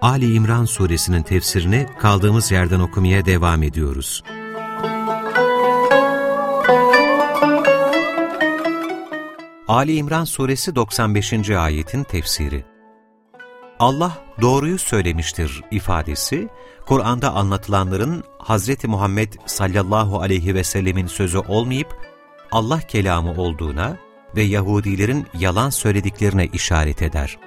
Ali İmran suresinin tefsirini kaldığımız yerden okumaya devam ediyoruz. Ali İmran suresi 95. ayetin tefsiri Allah doğruyu söylemiştir ifadesi, Kur'an'da anlatılanların Hz. Muhammed sallallahu aleyhi ve sellemin sözü olmayıp Allah kelamı olduğuna ve Yahudilerin yalan söylediklerine işaret eder.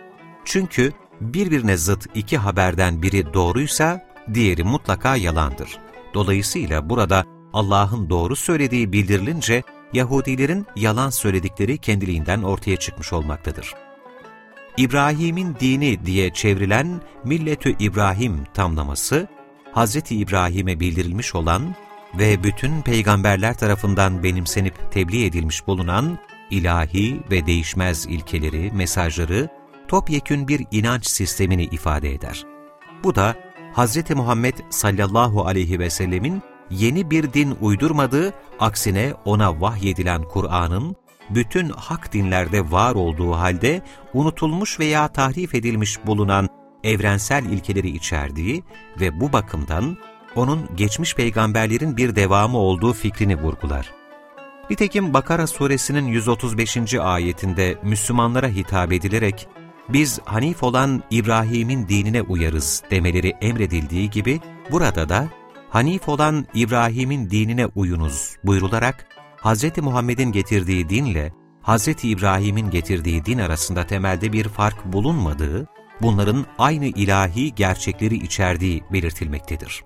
Çünkü birbirine zıt iki haberden biri doğruysa diğeri mutlaka yalandır. Dolayısıyla burada Allah'ın doğru söylediği bildirilince Yahudilerin yalan söyledikleri kendiliğinden ortaya çıkmış olmaktadır. İbrahim'in dini diye çevrilen Milletü İbrahim tamlaması, Hz. İbrahim'e bildirilmiş olan ve bütün peygamberler tarafından benimsenip tebliğ edilmiş bulunan ilahi ve değişmez ilkeleri, mesajları, topyekün bir inanç sistemini ifade eder. Bu da Hz. Muhammed sallallahu aleyhi ve sellemin yeni bir din uydurmadığı, aksine ona vahyedilen Kur'an'ın bütün hak dinlerde var olduğu halde unutulmuş veya tahrif edilmiş bulunan evrensel ilkeleri içerdiği ve bu bakımdan onun geçmiş peygamberlerin bir devamı olduğu fikrini vurgular. Nitekim Bakara suresinin 135. ayetinde Müslümanlara hitap edilerek biz Hanif olan İbrahim'in dinine uyarız demeleri emredildiği gibi burada da Hanif olan İbrahim'in dinine uyunuz buyrularak Hz. Muhammed'in getirdiği dinle Hz. İbrahim'in getirdiği din arasında temelde bir fark bulunmadığı, bunların aynı ilahi gerçekleri içerdiği belirtilmektedir.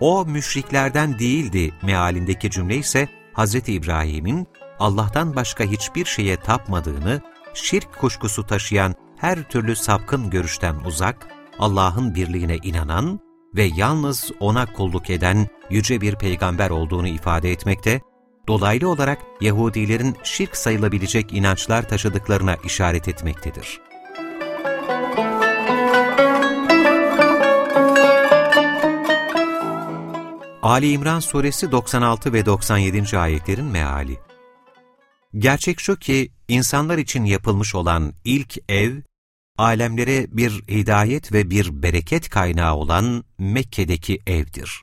O müşriklerden değildi mealindeki cümle ise Hz. İbrahim'in Allah'tan başka hiçbir şeye tapmadığını, şirk kuşkusu taşıyan her türlü sapkın görüşten uzak, Allah'ın birliğine inanan ve yalnız O'na kulluk eden yüce bir peygamber olduğunu ifade etmekte, dolaylı olarak Yahudilerin şirk sayılabilecek inançlar taşıdıklarına işaret etmektedir. Ali İmran Suresi 96 ve 97. ayetlerin meali Gerçek şu ki, insanlar için yapılmış olan ilk ev, alemlere bir hidayet ve bir bereket kaynağı olan Mekke'deki evdir.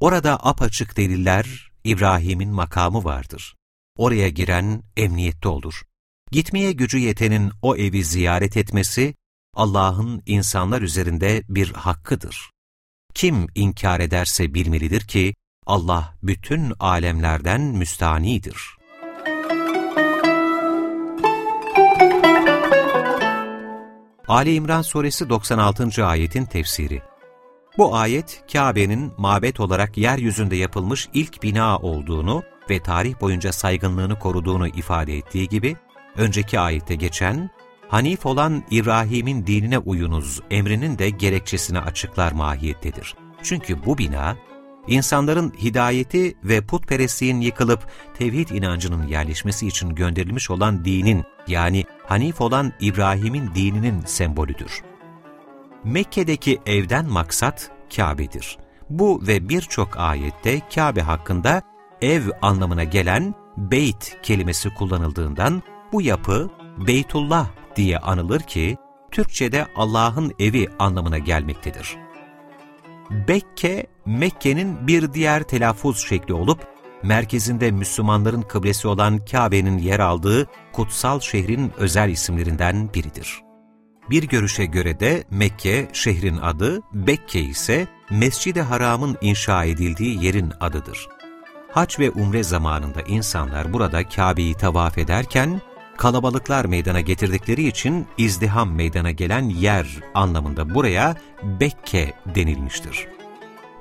Orada apaçık deliller, İbrahim'in makamı vardır. Oraya giren emniyette olur. Gitmeye gücü yetenin o evi ziyaret etmesi, Allah'ın insanlar üzerinde bir hakkıdır. Kim inkar ederse bilmelidir ki, Allah bütün alemlerden müstanidir. Ali İmran Suresi 96. ayetin tefsiri Bu ayet, Kabe'nin mabet olarak yeryüzünde yapılmış ilk bina olduğunu ve tarih boyunca saygınlığını koruduğunu ifade ettiği gibi, önceki ayette geçen, Hanif olan İbrahim'in dinine uyunuz emrinin de gerekçesini açıklar mahiyettedir. Çünkü bu bina, insanların hidayeti ve putperestliğin yıkılıp tevhid inancının yerleşmesi için gönderilmiş olan dinin yani Hanif olan İbrahim'in dininin sembolüdür. Mekke'deki evden maksat Kabe'dir. Bu ve birçok ayette Kabe hakkında ev anlamına gelen beyt kelimesi kullanıldığından bu yapı Beytullah diye anılır ki Türkçe'de Allah'ın evi anlamına gelmektedir. Bekke, Mekke'nin bir diğer telaffuz şekli olup, merkezinde Müslümanların kıblesi olan Kabe'nin yer aldığı kutsal şehrin özel isimlerinden biridir. Bir görüşe göre de Mekke şehrin adı, Bekke ise Mescid-i Haram'ın inşa edildiği yerin adıdır. Hac ve umre zamanında insanlar burada Kabe'yi tavaf ederken, kalabalıklar meydana getirdikleri için izdiham meydana gelen yer anlamında buraya Bekke denilmiştir.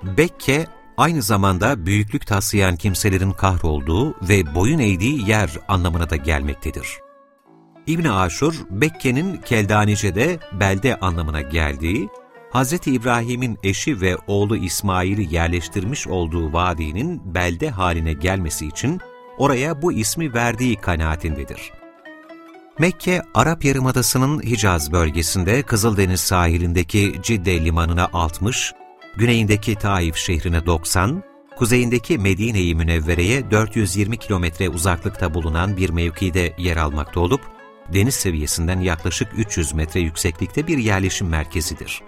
Bekke, aynı zamanda büyüklük taslayan kimselerin kahrolduğu ve boyun eğdiği yer anlamına da gelmektedir. İbn Aşur, Bekke'nin Keldanice'de belde anlamına geldiği, Hz. İbrahim'in eşi ve oğlu İsmail'i yerleştirmiş olduğu vadinin belde haline gelmesi için oraya bu ismi verdiği kanaatindedir. Mekke, Arap Yarımadası'nın Hicaz bölgesinde Kızıldeniz sahilindeki Cidde limanına 60, güneyindeki Taif şehrine 90, kuzeyindeki Medine-i Münevvere'ye 420 kilometre uzaklıkta bulunan bir mevkide yer almakta olup, deniz seviyesinden yaklaşık 300 metre yükseklikte bir yerleşim merkezidir.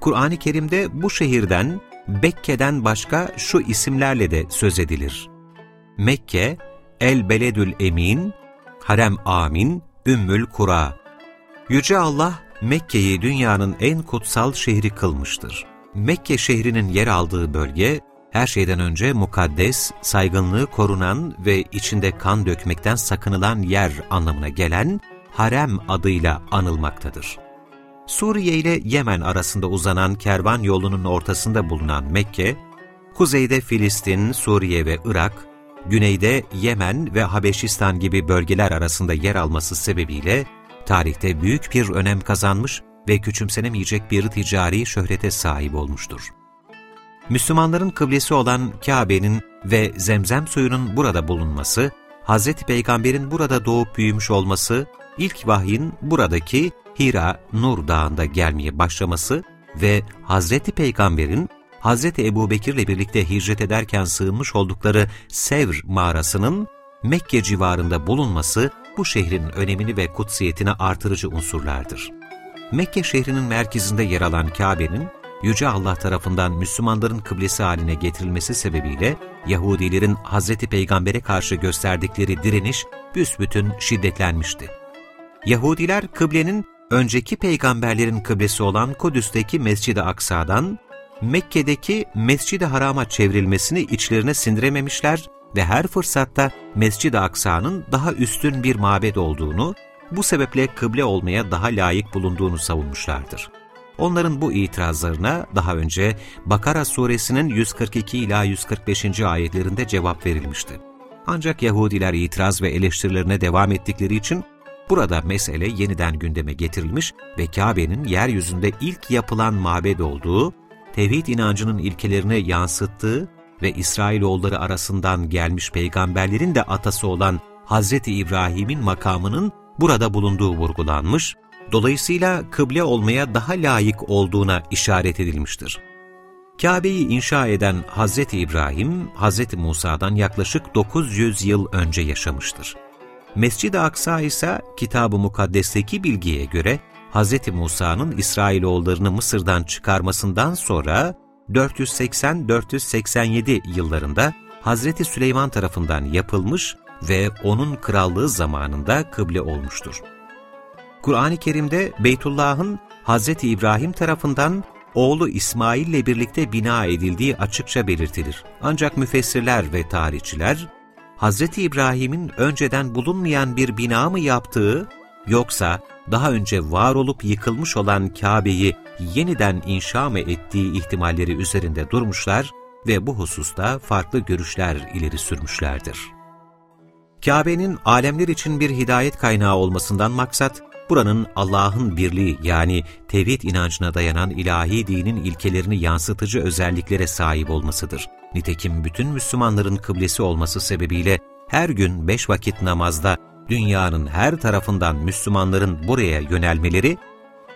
Kur'an-ı Kerim'de bu şehirden, Bekke'den başka şu isimlerle de söz edilir. Mekke, El-Beledül Emin, Harem Amin, Ümmül Kura. Yüce Allah, Mekke'yi dünyanın en kutsal şehri kılmıştır. Mekke şehrinin yer aldığı bölge, her şeyden önce mukaddes, saygınlığı korunan ve içinde kan dökmekten sakınılan yer anlamına gelen harem adıyla anılmaktadır. Suriye ile Yemen arasında uzanan kervan yolunun ortasında bulunan Mekke, kuzeyde Filistin, Suriye ve Irak, güneyde Yemen ve Habeşistan gibi bölgeler arasında yer alması sebebiyle tarihte büyük bir önem kazanmış ve küçümsenemeyecek bir ticari şöhrete sahip olmuştur. Müslümanların kıblesi olan Kabe'nin ve zemzem suyunun burada bulunması, Hz. Peygamber'in burada doğup büyümüş olması, ilk vahyin buradaki Hira, Nur Dağı'nda gelmeye başlaması ve Hz. Peygamber'in Hz. Ebu Bekir'le birlikte hicret ederken sığınmış oldukları Sevr mağarasının Mekke civarında bulunması bu şehrin önemini ve kutsiyetini artırıcı unsurlardır. Mekke şehrinin merkezinde yer alan Kabe'nin Yüce Allah tarafından Müslümanların kıblesi haline getirilmesi sebebiyle Yahudilerin Hz. Peygamber'e karşı gösterdikleri direniş büsbütün şiddetlenmişti. Yahudiler kıblenin önceki peygamberlerin kıblesi olan Kudüs'teki Mescid-i Aksa'dan Mekke'deki Mescid-i Haram'a çevrilmesini içlerine sindirememişler ve her fırsatta Mescid-i Aksa'nın daha üstün bir mabed olduğunu, bu sebeple kıble olmaya daha layık bulunduğunu savunmuşlardır. Onların bu itirazlarına daha önce Bakara suresinin 142 ila 145. ayetlerinde cevap verilmişti. Ancak Yahudiler itiraz ve eleştirilerine devam ettikleri için burada mesele yeniden gündeme getirilmiş ve Kabe'nin yeryüzünde ilk yapılan mabed olduğu, tevhid inancının ilkelerini yansıttığı ve İsrailoğulları arasından gelmiş peygamberlerin de atası olan Hz. İbrahim'in makamının burada bulunduğu vurgulanmış dolayısıyla kıble olmaya daha layık olduğuna işaret edilmiştir. Kabe'yi inşa eden Hz. İbrahim, Hz. Musa'dan yaklaşık 900 yıl önce yaşamıştır. Mescid-i Aksa ise Kitab-ı Mukaddes'teki bilgiye göre Hz. Musa'nın İsrailoğullarını Mısır'dan çıkarmasından sonra 480-487 yıllarında Hz. Süleyman tarafından yapılmış ve onun krallığı zamanında kıble olmuştur. Kur'an-ı Kerim'de Beytullah'ın Hz. İbrahim tarafından oğlu İsmail ile birlikte bina edildiği açıkça belirtilir. Ancak müfessirler ve tarihçiler, Hz. İbrahim'in önceden bulunmayan bir bina mı yaptığı, yoksa daha önce var olup yıkılmış olan Kabe'yi yeniden inşa mı ettiği ihtimalleri üzerinde durmuşlar ve bu hususta farklı görüşler ileri sürmüşlerdir. Kabe'nin alemler için bir hidayet kaynağı olmasından maksat, buranın Allah'ın birliği yani tevhid inancına dayanan ilahi dinin ilkelerini yansıtıcı özelliklere sahip olmasıdır. Nitekim bütün Müslümanların kıblesi olması sebebiyle her gün beş vakit namazda dünyanın her tarafından Müslümanların buraya yönelmeleri,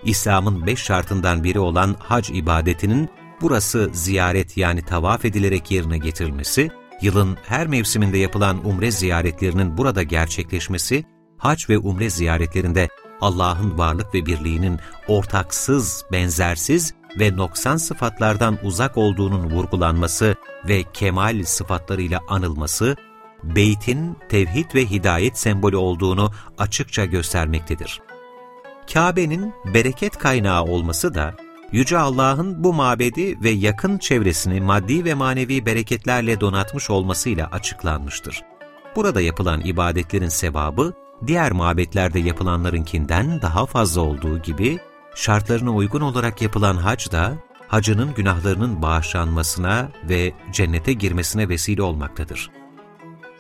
İslam'ın beş şartından biri olan hac ibadetinin burası ziyaret yani tavaf edilerek yerine getirilmesi, yılın her mevsiminde yapılan umre ziyaretlerinin burada gerçekleşmesi, hac ve umre ziyaretlerinde Allah'ın varlık ve birliğinin ortaksız, benzersiz ve noksan sıfatlardan uzak olduğunun vurgulanması ve kemal sıfatlarıyla anılması, beytin tevhid ve hidayet sembolü olduğunu açıkça göstermektedir. Kabe'nin bereket kaynağı olması da, Yüce Allah'ın bu mabedi ve yakın çevresini maddi ve manevi bereketlerle donatmış olmasıyla açıklanmıştır. Burada yapılan ibadetlerin sevabı, diğer mabetlerde yapılanlarınkinden daha fazla olduğu gibi, şartlarına uygun olarak yapılan hac da, hacının günahlarının bağışlanmasına ve cennete girmesine vesile olmaktadır.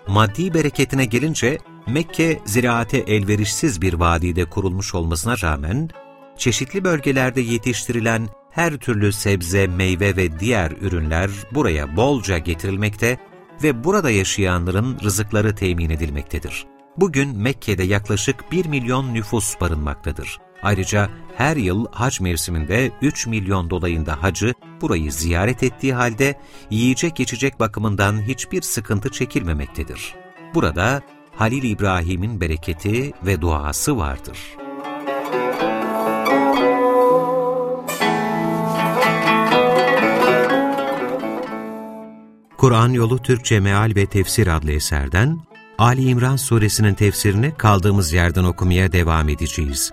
Maddi bereketine gelince, Mekke, ziraate elverişsiz bir vadide kurulmuş olmasına rağmen, çeşitli bölgelerde yetiştirilen her türlü sebze, meyve ve diğer ürünler buraya bolca getirilmekte ve burada yaşayanların rızıkları temin edilmektedir. Bugün Mekke'de yaklaşık 1 milyon nüfus barınmaktadır. Ayrıca her yıl hac mevsiminde 3 milyon dolayında hacı burayı ziyaret ettiği halde yiyecek içecek bakımından hiçbir sıkıntı çekilmemektedir. Burada Halil İbrahim'in bereketi ve duası vardır. Kur'an Yolu Türkçe Meal ve Tefsir adlı eserden Ali İmran suresinin tefsirini kaldığımız yerden okumaya devam edeceğiz.